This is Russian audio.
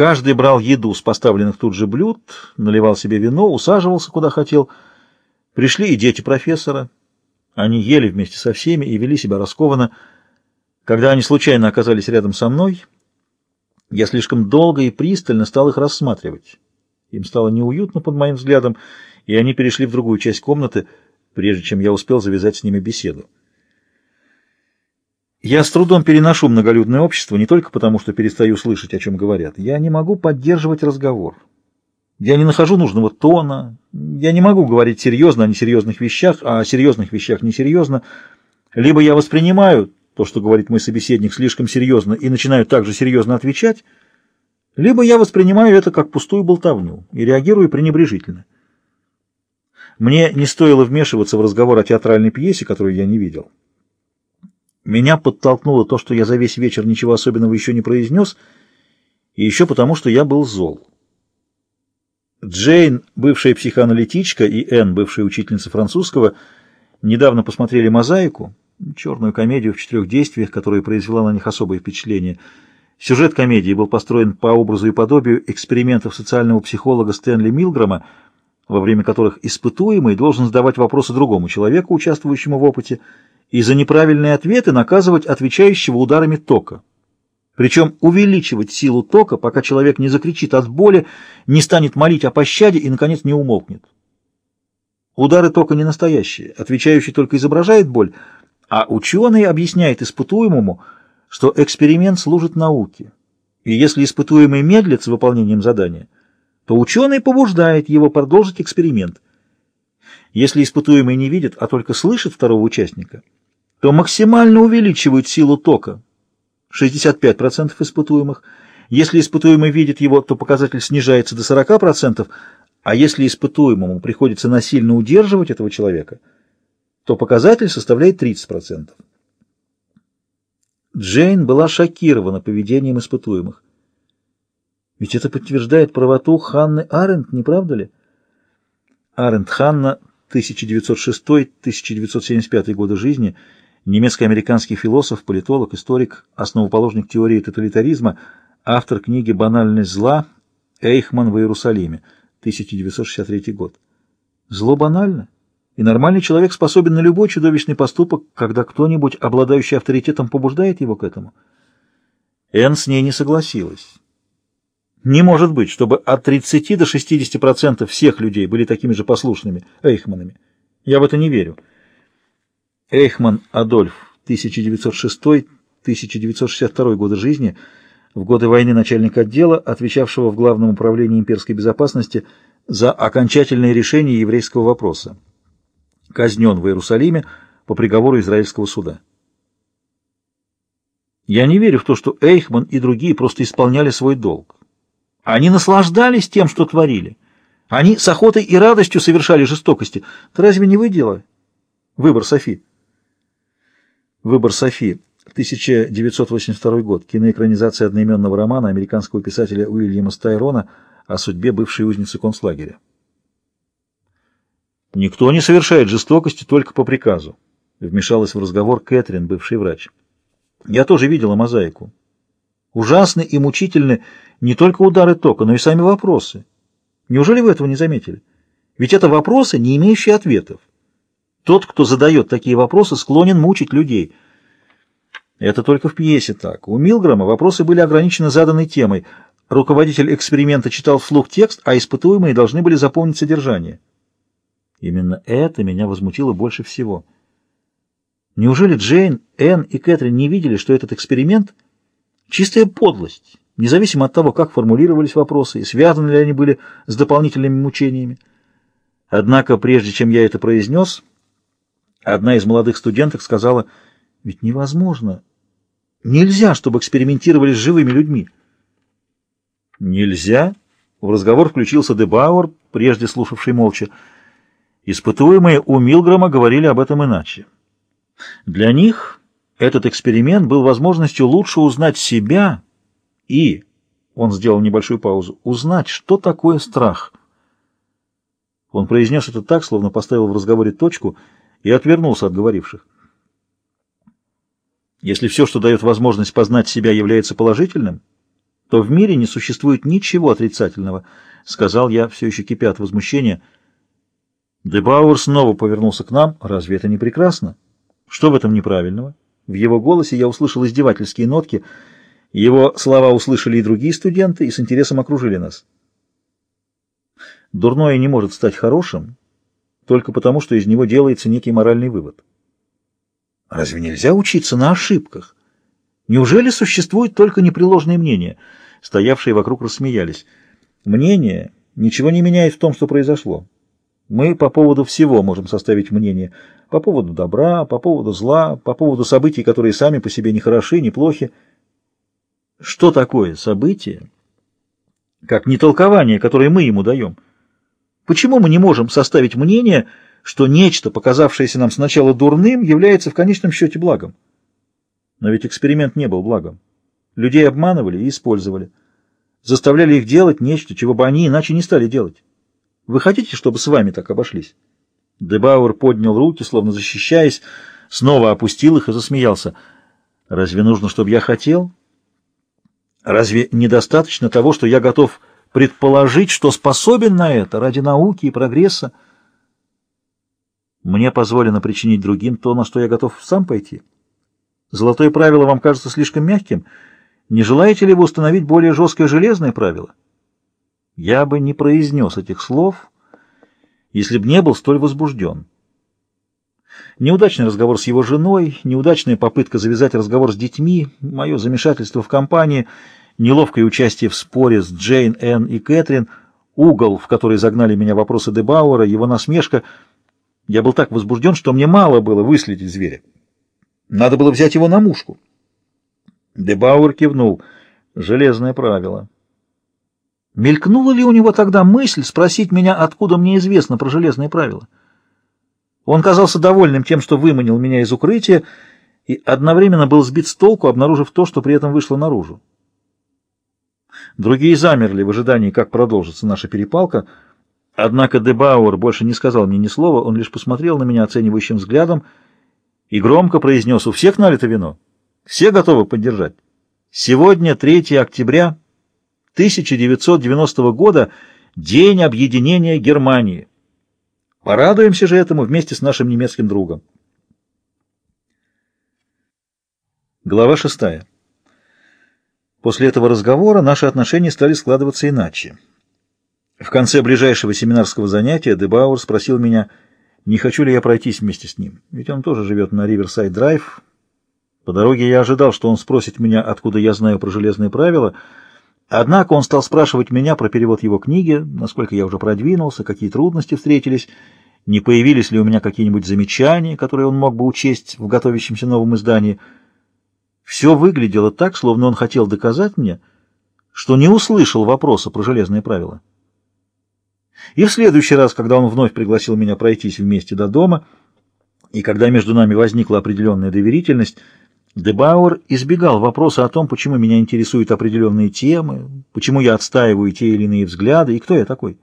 Каждый брал еду с поставленных тут же блюд, наливал себе вино, усаживался куда хотел. Пришли и дети профессора. Они ели вместе со всеми и вели себя раскованно. Когда они случайно оказались рядом со мной, я слишком долго и пристально стал их рассматривать. Им стало неуютно под моим взглядом, и они перешли в другую часть комнаты, прежде чем я успел завязать с ними беседу. Я с трудом переношу многолюдное общество не только потому, что перестаю слышать, о чем говорят. Я не могу поддерживать разговор. Я не нахожу нужного тона. Я не могу говорить серьезно о несерьезных вещах, а о серьезных вещах несерьезно. Либо я воспринимаю то, что говорит мой собеседник, слишком серьезно и начинаю также серьезно отвечать, либо я воспринимаю это как пустую болтовню и реагирую пренебрежительно. Мне не стоило вмешиваться в разговор о театральной пьесе, которую я не видел. Меня подтолкнуло то, что я за весь вечер ничего особенного еще не произнес, и еще потому, что я был зол. Джейн, бывшая психоаналитичка, и Энн, бывшая учительница французского, недавно посмотрели «Мозаику», черную комедию в четырех действиях, которая произвела на них особое впечатление. Сюжет комедии был построен по образу и подобию экспериментов социального психолога Стэнли Милгрома, во время которых испытуемый должен задавать вопросы другому человеку, участвующему в опыте, и за неправильные ответы наказывать отвечающего ударами тока. Причем увеличивать силу тока, пока человек не закричит от боли, не станет молить о пощаде и, наконец, не умолкнет. Удары тока не настоящие, отвечающий только изображает боль, а ученый объясняет испытуемому, что эксперимент служит науке. И если испытуемый медлит с выполнением задания, то ученый побуждает его продолжить эксперимент. Если испытуемый не видит, а только слышит второго участника – то максимально увеличивают силу тока. 65% испытуемых. Если испытуемый видит его, то показатель снижается до 40%, а если испытуемому приходится насильно удерживать этого человека, то показатель составляет 30%. Джейн была шокирована поведением испытуемых. Ведь это подтверждает правоту Ханны Аренд, не правда ли? Аренд Ханна, 1906-1975 годы жизни – немецко-американский философ, политолог, историк, основоположник теории тоталитаризма, автор книги «Банальность зла» Эйхман в Иерусалиме, 1963 год. Зло банально, и нормальный человек способен на любой чудовищный поступок, когда кто-нибудь, обладающий авторитетом, побуждает его к этому. Энн с ней не согласилась. Не может быть, чтобы от 30 до 60% всех людей были такими же послушными Эйхманами. Я в это не верю. Эйхман Адольф, 1906-1962 годы жизни, в годы войны начальник отдела, отвечавшего в Главном управлении имперской безопасности за окончательное решение еврейского вопроса. Казнен в Иерусалиме по приговору израильского суда. Я не верю в то, что Эйхман и другие просто исполняли свой долг. Они наслаждались тем, что творили. Они с охотой и радостью совершали жестокости. Это разве не вы дело? Выбор Софи. Выбор Софи. 1982 год. Киноэкранизация одноименного романа американского писателя Уильяма Стайрона о судьбе бывшей узницы концлагеря. «Никто не совершает жестокости только по приказу», — вмешалась в разговор Кэтрин, бывший врач. «Я тоже видела мозаику. Ужасны и мучительны не только удары тока, но и сами вопросы. Неужели вы этого не заметили? Ведь это вопросы, не имеющие ответов. Тот, кто задает такие вопросы, склонен мучить людей. Это только в пьесе так. У Милгрома вопросы были ограничены заданной темой. Руководитель эксперимента читал вслух текст, а испытуемые должны были запомнить содержание. Именно это меня возмутило больше всего. Неужели Джейн, Энн и Кэтрин не видели, что этот эксперимент — чистая подлость, независимо от того, как формулировались вопросы и связаны ли они были с дополнительными мучениями? Однако, прежде чем я это произнес... Одна из молодых студенток сказала, ведь невозможно. Нельзя, чтобы экспериментировали с живыми людьми. Нельзя? В разговор включился Дебауэр, прежде слушавший молча. Испытуемые у Милгрома говорили об этом иначе. Для них этот эксперимент был возможностью лучше узнать себя и, он сделал небольшую паузу, узнать, что такое страх. Он произнес это так, словно поставил в разговоре точку — и отвернулся от говоривших. Если все, что дает возможность познать себя, является положительным, то в мире не существует ничего отрицательного, — сказал я, все еще кипя от возмущения. Дебауэр снова повернулся к нам. Разве это не прекрасно? Что в этом неправильного? В его голосе я услышал издевательские нотки. Его слова услышали и другие студенты, и с интересом окружили нас. Дурное не может стать хорошим только потому, что из него делается некий моральный вывод. Разве нельзя учиться на ошибках? Неужели существует только непреложное мнение? Стоявшие вокруг рассмеялись. Мнение ничего не меняет в том, что произошло. Мы по поводу всего можем составить мнение. По поводу добра, по поводу зла, по поводу событий, которые сами по себе не хороши, не плохи. Что такое событие? Как не толкование, которое мы ему даем. Почему мы не можем составить мнение, что нечто, показавшееся нам сначала дурным, является в конечном счете благом? Но ведь эксперимент не был благом. Людей обманывали и использовали. Заставляли их делать нечто, чего бы они иначе не стали делать. Вы хотите, чтобы с вами так обошлись?» Дебауэр поднял руки, словно защищаясь, снова опустил их и засмеялся. «Разве нужно, чтобы я хотел? Разве недостаточно того, что я готов предположить, что способен на это ради науки и прогресса? Мне позволено причинить другим то, на что я готов сам пойти. Золотое правило вам кажется слишком мягким. Не желаете ли вы установить более жесткое железное правило?» Я бы не произнес этих слов, если б не был столь возбужден. Неудачный разговор с его женой, неудачная попытка завязать разговор с детьми, мое замешательство в компании, неловкое участие в споре с Джейн, Энн и Кэтрин, угол, в который загнали меня вопросы Дебауэра, его насмешка. Я был так возбужден, что мне мало было выследить зверя. Надо было взять его на мушку. Дебауэр кивнул. Железное правило. Мелькнула ли у него тогда мысль спросить меня, откуда мне известно про железные правила? Он казался довольным тем, что выманил меня из укрытия, и одновременно был сбит с толку, обнаружив то, что при этом вышло наружу. Другие замерли в ожидании, как продолжится наша перепалка, однако Дебауэр больше не сказал мне ни слова, он лишь посмотрел на меня оценивающим взглядом и громко произнес «У всех налито вино? Все готовы поддержать? Сегодня 3 октября...» 1990 года День объединения Германии. Порадуемся же этому вместе с нашим немецким другом. Глава шестая. После этого разговора наши отношения стали складываться иначе. В конце ближайшего семинарского занятия Дебауэр спросил меня, не хочу ли я пройтись вместе с ним, ведь он тоже живет на Риверсайд-драйв. По дороге я ожидал, что он спросит меня, откуда я знаю про железные правила — Однако он стал спрашивать меня про перевод его книги, насколько я уже продвинулся, какие трудности встретились, не появились ли у меня какие-нибудь замечания, которые он мог бы учесть в готовящемся новом издании. Все выглядело так, словно он хотел доказать мне, что не услышал вопроса про железные правила. И в следующий раз, когда он вновь пригласил меня пройтись вместе до дома, и когда между нами возникла определенная доверительность, Дебауэр избегал вопроса о том, почему меня интересуют определенные темы, почему я отстаиваю те или иные взгляды и кто я такой.